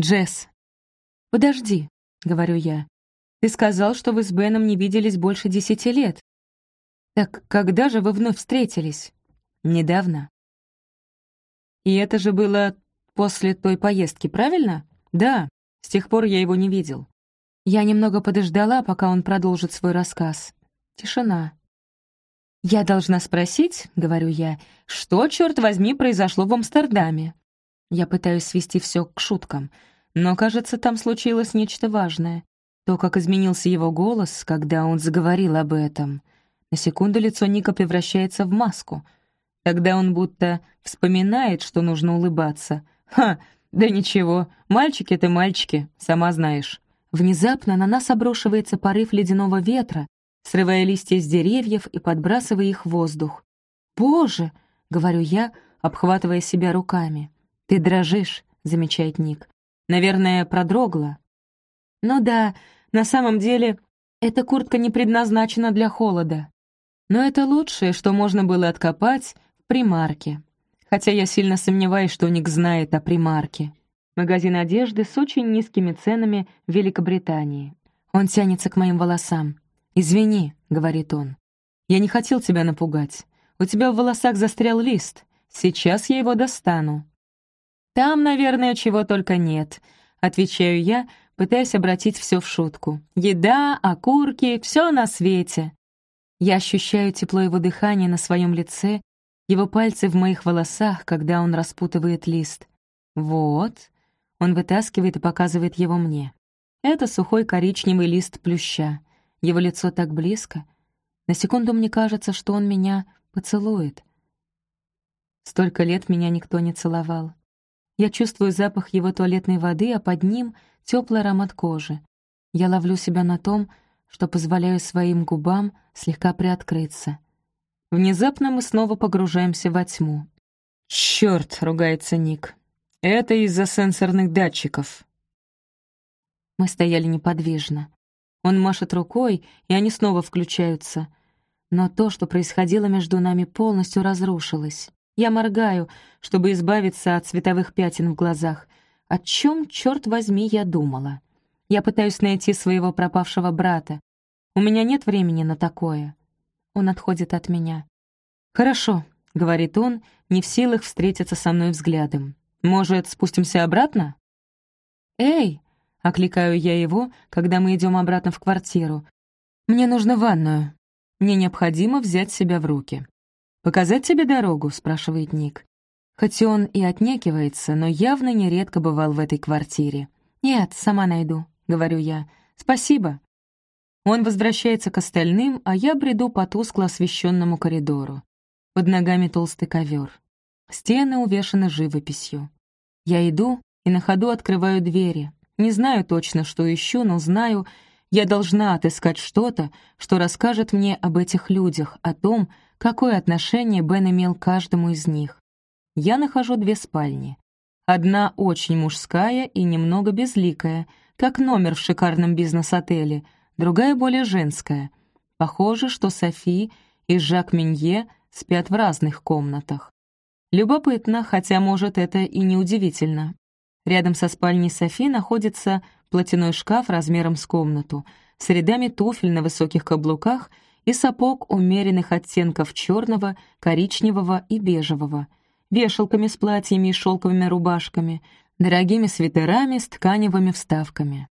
Джесс. «Подожди», — говорю я. «Ты сказал, что вы с Беном не виделись больше десяти лет. Так когда же вы вновь встретились?» «Недавно». «И это же было после той поездки, правильно?» «Да, с тех пор я его не видел». Я немного подождала, пока он продолжит свой рассказ. Тишина. «Я должна спросить, — говорю я, — что, черт возьми, произошло в Амстердаме?» Я пытаюсь свести все к шуткам, но, кажется, там случилось нечто важное. То, как изменился его голос, когда он заговорил об этом. На секунду лицо Ника превращается в маску. Тогда он будто вспоминает, что нужно улыбаться. «Ха, да ничего, мальчики — это мальчики, сама знаешь». Внезапно на нас обрушивается порыв ледяного ветра, срывая листья с деревьев и подбрасывая их в воздух. «Боже!» — говорю я, обхватывая себя руками. «Ты дрожишь», — замечает Ник. «Наверное, продрогла». «Ну да, на самом деле, эта куртка не предназначена для холода. Но это лучшее, что можно было откопать в примарке. Хотя я сильно сомневаюсь, что Ник знает о примарке. Магазин одежды с очень низкими ценами в Великобритании. Он тянется к моим волосам. «Извини», — говорит он. «Я не хотел тебя напугать. У тебя в волосах застрял лист. Сейчас я его достану». «Там, наверное, чего только нет», — отвечаю я, пытаясь обратить все в шутку. «Еда, окурки, все на свете». Я ощущаю тепло его дыхания на своем лице, его пальцы в моих волосах, когда он распутывает лист. «Вот». Он вытаскивает и показывает его мне. Это сухой коричневый лист плюща. Его лицо так близко. На секунду мне кажется, что он меня поцелует. Столько лет меня никто не целовал. Я чувствую запах его туалетной воды, а под ним — теплый аромат кожи. Я ловлю себя на том, что позволяю своим губам слегка приоткрыться. Внезапно мы снова погружаемся во тьму. «Чёрт!» — ругается Ник. «Это из-за сенсорных датчиков». Мы стояли неподвижно. Он машет рукой, и они снова включаются. Но то, что происходило между нами, полностью разрушилось. Я моргаю, чтобы избавиться от световых пятен в глазах. О чем, черт возьми, я думала? Я пытаюсь найти своего пропавшего брата. У меня нет времени на такое. Он отходит от меня. «Хорошо», — говорит он, не в силах встретиться со мной взглядом. «Может, спустимся обратно?» «Эй!» — окликаю я его, когда мы идем обратно в квартиру. «Мне нужно ванную. Мне необходимо взять себя в руки». «Показать тебе дорогу?» — спрашивает Ник. Хоть он и отнекивается, но явно нередко бывал в этой квартире. «Нет, сама найду», — говорю я. «Спасибо». Он возвращается к остальным, а я бреду по тускло освещенному коридору. Под ногами толстый ковер. Стены увешаны живописью. Я иду и на ходу открываю двери. Не знаю точно, что ищу, но знаю, я должна отыскать что-то, что расскажет мне об этих людях, о том, какое отношение Бен имел к каждому из них. Я нахожу две спальни. Одна очень мужская и немного безликая, как номер в шикарном бизнес-отеле, другая более женская. Похоже, что Софи и Жак Минье спят в разных комнатах. Любопытно, хотя, может, это и не удивительно. Рядом со спальней Софи находится платяной шкаф размером с комнату, с рядами туфель на высоких каблуках и сапог умеренных оттенков черного, коричневого и бежевого, вешалками с платьями и шелковыми рубашками, дорогими свитерами с тканевыми вставками.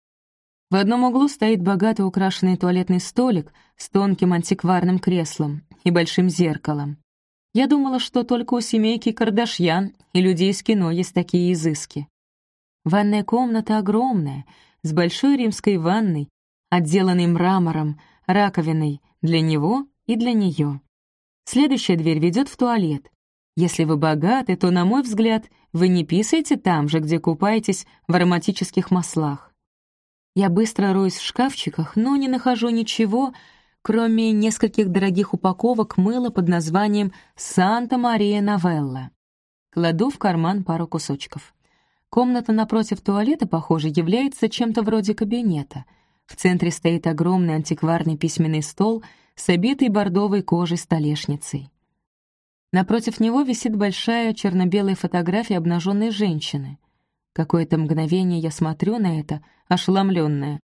В одном углу стоит богато украшенный туалетный столик с тонким антикварным креслом и большим зеркалом. Я думала, что только у семейки Кардашьян и людей из кино есть такие изыски. Ванная комната огромная, с большой римской ванной, отделанной мрамором, раковиной для него и для нее. Следующая дверь ведет в туалет. Если вы богаты, то, на мой взгляд, вы не писаете там же, где купаетесь в ароматических маслах. Я быстро роюсь в шкафчиках, но не нахожу ничего, кроме нескольких дорогих упаковок мыла под названием «Санта-Мария Новелла». Кладу в карман пару кусочков. Комната напротив туалета, похоже, является чем-то вроде кабинета. В центре стоит огромный антикварный письменный стол с обитой бордовой кожей столешницей. Напротив него висит большая черно-белая фотография обнаженной женщины. Какое-то мгновение я смотрю на это, ошеломленная.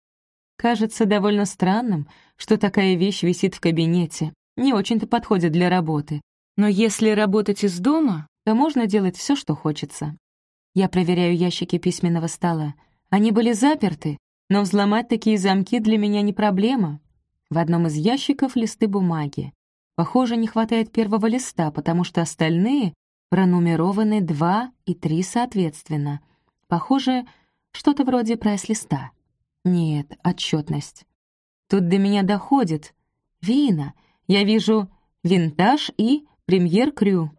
Кажется довольно странным, что такая вещь висит в кабинете. Не очень-то подходит для работы. Но если работать из дома, то можно делать все, что хочется. Я проверяю ящики письменного стола. Они были заперты, но взломать такие замки для меня не проблема. В одном из ящиков листы бумаги. Похоже, не хватает первого листа, потому что остальные пронумерованы два и три соответственно. Похоже, что-то вроде прайс-листа. Нет, отчетность. Тут до меня доходит. Вина. Я вижу винтаж и премьер-крю.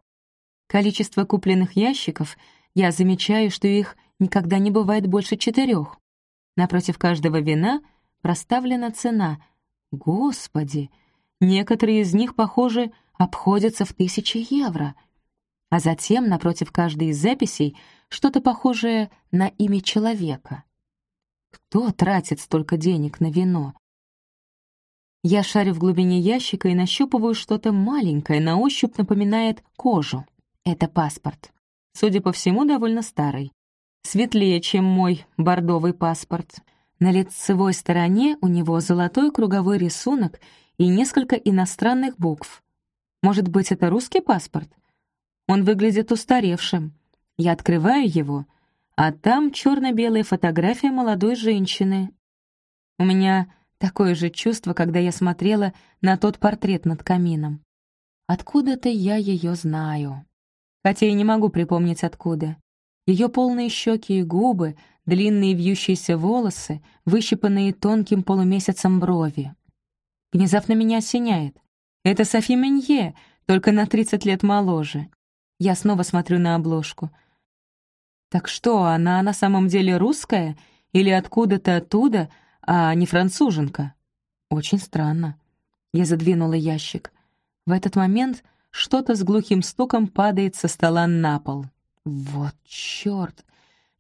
Количество купленных ящиков, я замечаю, что их никогда не бывает больше четырех. Напротив каждого вина проставлена цена. Господи! Некоторые из них, похоже, обходятся в тысячи евро. А затем напротив каждой из записей что-то похожее на имя человека. Кто тратит столько денег на вино? Я шарю в глубине ящика и нащупываю что-то маленькое, на ощупь напоминает кожу. Это паспорт. Судя по всему, довольно старый. Светлее, чем мой бордовый паспорт. На лицевой стороне у него золотой круговой рисунок и несколько иностранных букв. Может быть, это русский паспорт? Он выглядит устаревшим. Я открываю его — а там черно-белая фотография молодой женщины. У меня такое же чувство, когда я смотрела на тот портрет над камином. Откуда-то я ее знаю. Хотя и не могу припомнить откуда. Ее полные щеки и губы, длинные вьющиеся волосы, выщипанные тонким полумесяцем брови. Внезапно меня осеняет. Это Софи Менье, только на 30 лет моложе. Я снова смотрю на обложку — так что, она на самом деле русская или откуда-то оттуда, а не француженка? Очень странно. Я задвинула ящик. В этот момент что-то с глухим стуком падает со стола на пол. Вот чёрт!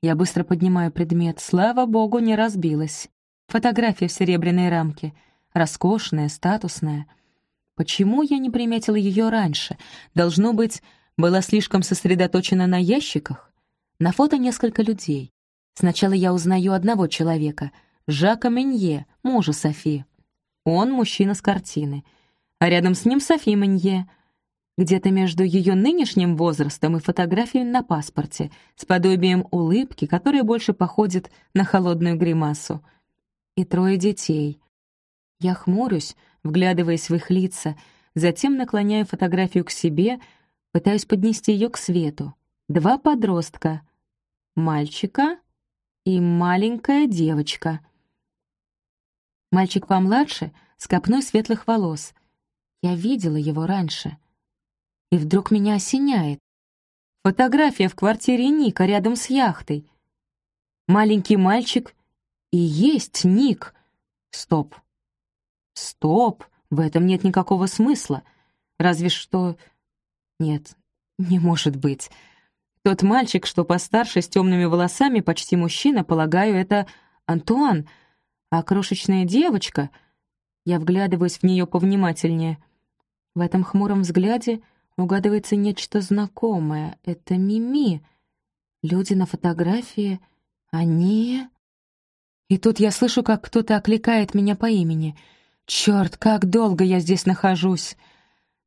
Я быстро поднимаю предмет. Слава богу, не разбилась. Фотография в серебряной рамке. Роскошная, статусная. Почему я не приметила ее раньше? Должно быть, была слишком сосредоточена на ящиках? На фото несколько людей. Сначала я узнаю одного человека — Жака Менье, мужа Софи. Он мужчина с картины. А рядом с ним Софи Менье. Где-то между ее нынешним возрастом и фотографией на паспорте, с подобием улыбки, которая больше походит на холодную гримасу. И трое детей. Я хмурюсь, вглядываясь в их лица, затем наклоняю фотографию к себе, пытаюсь поднести ее к свету. Два подростка — мальчика и маленькая девочка. Мальчик помладше, с копной светлых волос. Я видела его раньше. И вдруг меня осеняет. Фотография в квартире Ника рядом с яхтой. Маленький мальчик и есть Ник. Стоп. Стоп, в этом нет никакого смысла. Разве что... Нет, не может быть. Тот мальчик, что постарше, с темными волосами, почти мужчина, полагаю, это Антуан, а крошечная девочка... Я вглядываюсь в нее повнимательнее. В этом хмуром взгляде угадывается нечто знакомое. Это Мими. Люди на фотографии, они... И тут я слышу, как кто-то окликает меня по имени. Черт, как долго я здесь нахожусь!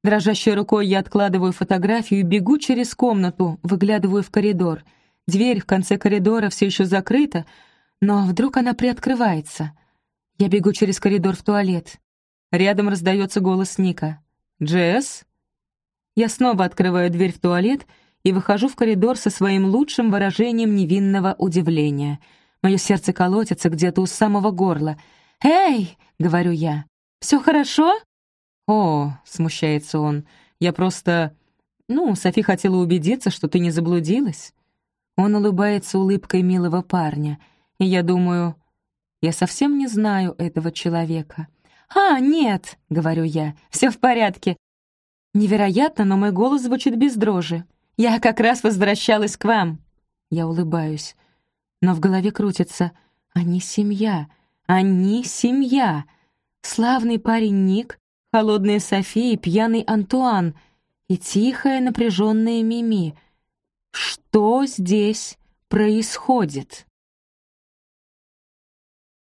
Дрожащей рукой я откладываю фотографию и бегу через комнату, выглядываю в коридор. Дверь в конце коридора все еще закрыта, но вдруг она приоткрывается. Я бегу через коридор в туалет. Рядом раздается голос Ника. «Джесс?» Я снова открываю дверь в туалет и выхожу в коридор со своим лучшим выражением невинного удивления. Мое сердце колотится где-то у самого горла. «Эй!» — говорю я. «Все хорошо?» «О», — смущается он, — «я просто... Ну, Софи хотела убедиться, что ты не заблудилась». Он улыбается улыбкой милого парня, и я думаю, я совсем не знаю этого человека. «А, нет», — говорю я, — «все в порядке». Невероятно, но мой голос звучит без дрожи. «Я как раз возвращалась к вам». Я улыбаюсь, но в голове крутится «Они семья, они семья». Славный парень Ник холодная София и пьяный Антуан и тихая напряженная Мими. Что здесь происходит?»